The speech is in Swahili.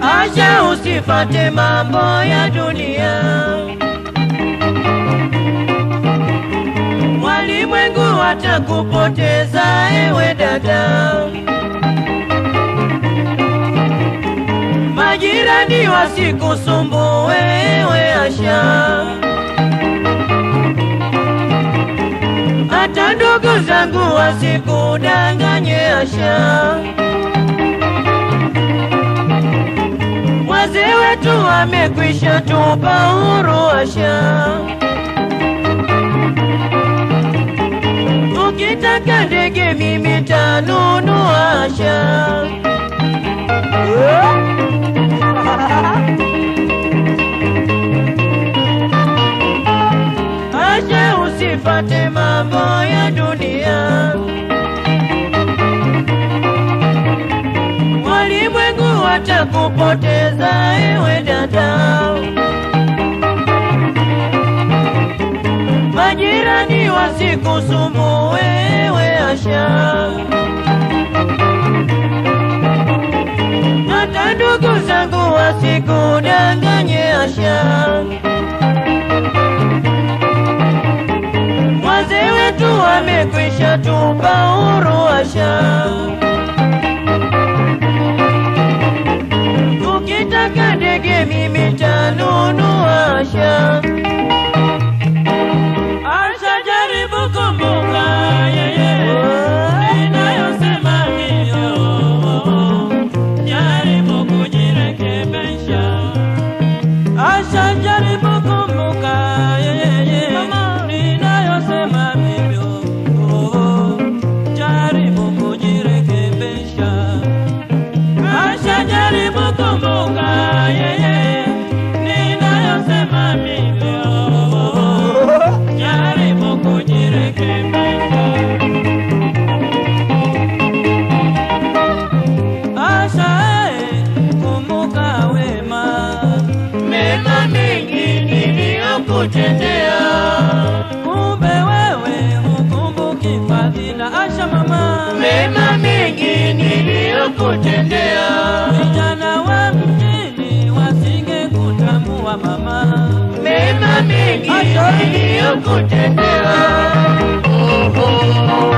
Acha usifate mambo ya dunia, walimwengu watakupoteza ewe dada. Majirani wasikusumbue wewe Asha, hata ndugu zangu wasikudanganye Asha. Wazee wetu wamekwisha tupa huru Asha. Ukitaka ndege mimi tanunu Asha. Usifate mambo ya dunia. Watakupoteza ewe. Majirani wasikusumbue ewe Asha. Ndugu zangu wasikudanganye Asha. Wazee wetu wamekwisha tupa huru Asha. Niliyokutendea, kumbe wewe hukumbuki fadhila. Asha mama, mema mengi niliyokutendea, mema mengi Asha. niliyokutendea. Oho.